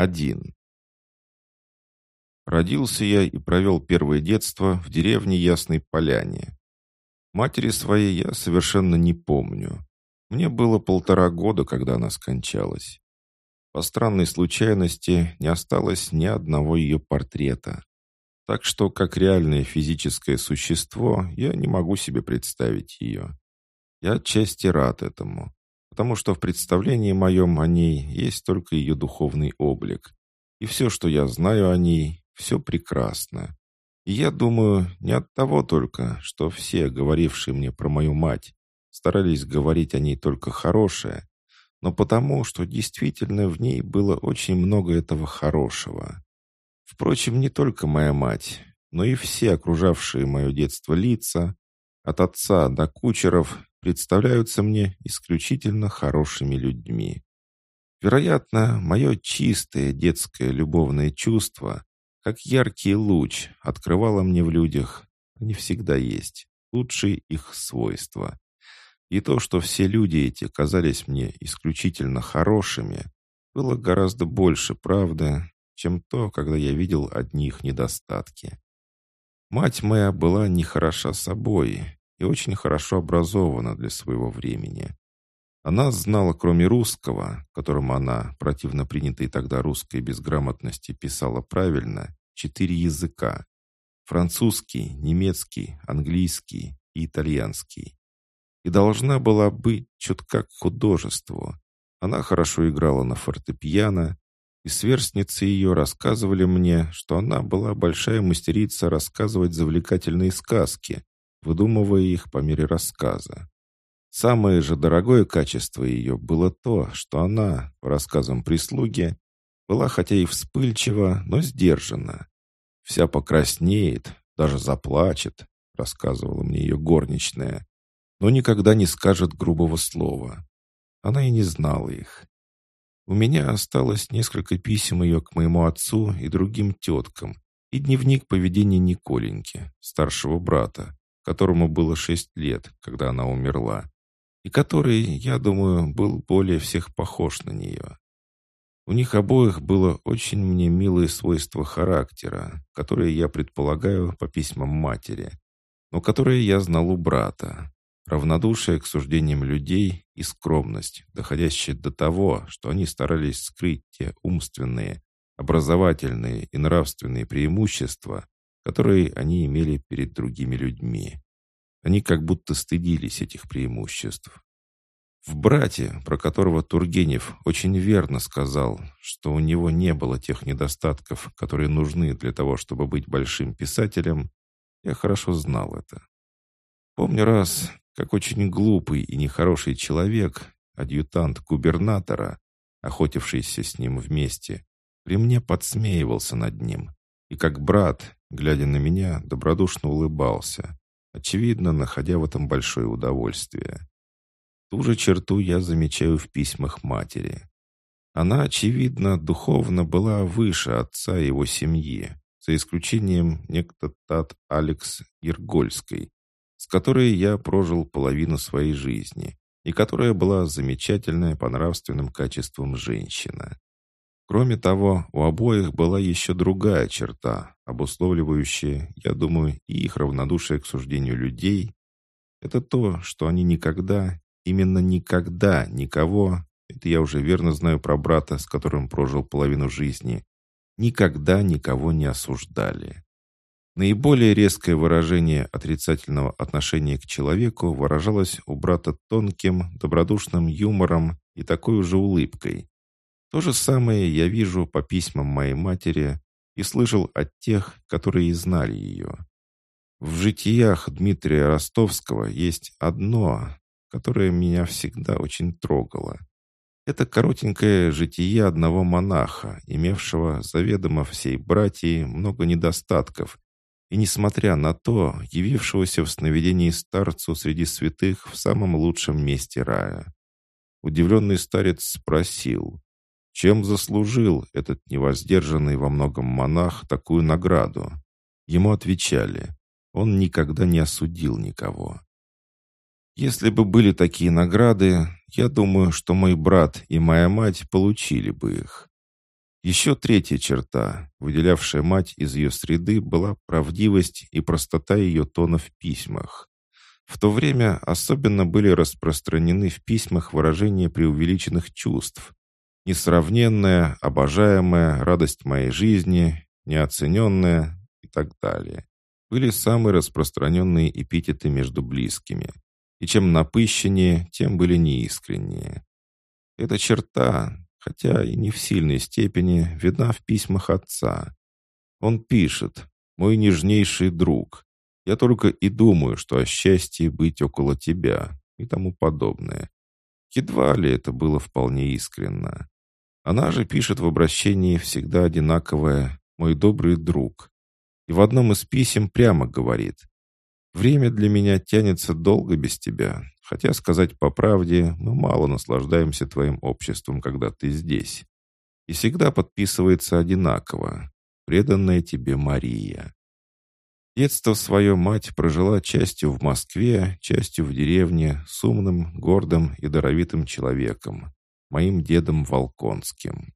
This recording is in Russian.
Один. Родился я и провел первое детство в деревне Ясной Поляне. Матери своей я совершенно не помню. Мне было полтора года, когда она скончалась. По странной случайности не осталось ни одного ее портрета. Так что, как реальное физическое существо, я не могу себе представить ее. Я отчасти рад этому, потому что в представлении моем о ней есть только ее духовный облик. И все, что я знаю о ней, все прекрасно. И я думаю, не от того только, что все, говорившие мне про мою мать, старались говорить о ней только хорошее, но потому, что действительно в ней было очень много этого хорошего. Впрочем, не только моя мать, но и все окружавшие мое детство лица, от отца до кучеров, представляются мне исключительно хорошими людьми. Вероятно, мое чистое детское любовное чувство, как яркий луч, открывало мне в людях, они всегда есть, лучшие их свойства. И то, что все люди эти казались мне исключительно хорошими, было гораздо больше правды, чем то, когда я видел одни их недостатки. Мать моя была нехороша собой и очень хорошо образована для своего времени. Она знала, кроме русского, которым она, противно принятой тогда русской безграмотности, писала правильно, четыре языка. Французский, немецкий, английский и итальянский. И должна была быть чутка к художеству. Она хорошо играла на фортепиано, и сверстницы ее рассказывали мне, что она была большая мастерица рассказывать завлекательные сказки, выдумывая их по мере рассказа. Самое же дорогое качество ее было то, что она, по рассказам прислуги, была хотя и вспыльчива, но сдержана. Вся покраснеет, даже заплачет, рассказывала мне ее горничная, но никогда не скажет грубого слова. Она и не знала их. У меня осталось несколько писем ее к моему отцу и другим теткам и дневник поведения Николеньки, старшего брата, которому было шесть лет, когда она умерла, и который, я думаю, был более всех похож на нее. У них обоих было очень мне милое свойство характера, которое я предполагаю по письмам матери, но которое я знал у брата равнодушие к суждениям людей и скромность, доходящая до того, что они старались скрыть те умственные, образовательные и нравственные преимущества, которые они имели перед другими людьми. Они как будто стыдились этих преимуществ. В «Брате», про которого Тургенев очень верно сказал, что у него не было тех недостатков, которые нужны для того, чтобы быть большим писателем, я хорошо знал это. Помню раз, как очень глупый и нехороший человек, адъютант губернатора, охотившийся с ним вместе, при мне подсмеивался над ним, и как брат, глядя на меня, добродушно улыбался, очевидно, находя в этом большое удовольствие. Ту же черту я замечаю в письмах матери. Она, очевидно, духовно была выше отца его семьи, за исключением некто Тат Алекс Ергольской, с которой я прожил половину своей жизни и которая была замечательная по нравственным качествам женщина. Кроме того, у обоих была еще другая черта, обусловливающая, я думаю, и их равнодушие к суждению людей. Это то, что они никогда, именно никогда никого, это я уже верно знаю про брата, с которым прожил половину жизни, никогда никого не осуждали. Наиболее резкое выражение отрицательного отношения к человеку выражалось у брата тонким, добродушным юмором и такой же улыбкой. То же самое я вижу по письмам моей матери и слышал от тех, которые знали ее. В житиях Дмитрия Ростовского есть одно, которое меня всегда очень трогало. Это коротенькое житие одного монаха, имевшего заведомо всей братьей много недостатков и, несмотря на то, явившегося в сновидении старцу среди святых в самом лучшем месте рая. Удивленный старец спросил, чем заслужил этот невоздержанный во многом монах такую награду? Ему отвечали, он никогда не осудил никого. Если бы были такие награды, я думаю, что мой брат и моя мать получили бы их. Еще третья черта, выделявшая мать из ее среды, была правдивость и простота ее тона в письмах. В то время особенно были распространены в письмах выражения преувеличенных чувств. Несравненная, обожаемая, радость моей жизни, неоцененная и так далее. Были самые распространенные эпитеты между близкими. И чем напыщеннее, тем были неискренние. Эта черта, хотя и не в сильной степени, видна в письмах отца. Он пишет «Мой нежнейший друг, я только и думаю, что о счастье быть около тебя» и тому подобное. Едва ли это было вполне искренно. Она же пишет в обращении всегда одинаковое «мой добрый друг». И в одном из писем прямо говорит «Время для меня тянется долго без тебя, Хотя, сказать по правде, мы мало наслаждаемся твоим обществом, когда ты здесь. И всегда подписывается одинаково. Преданная тебе Мария. Детство свое мать прожила частью в Москве, частью в деревне, с умным, гордым и даровитым человеком, моим дедом Волконским.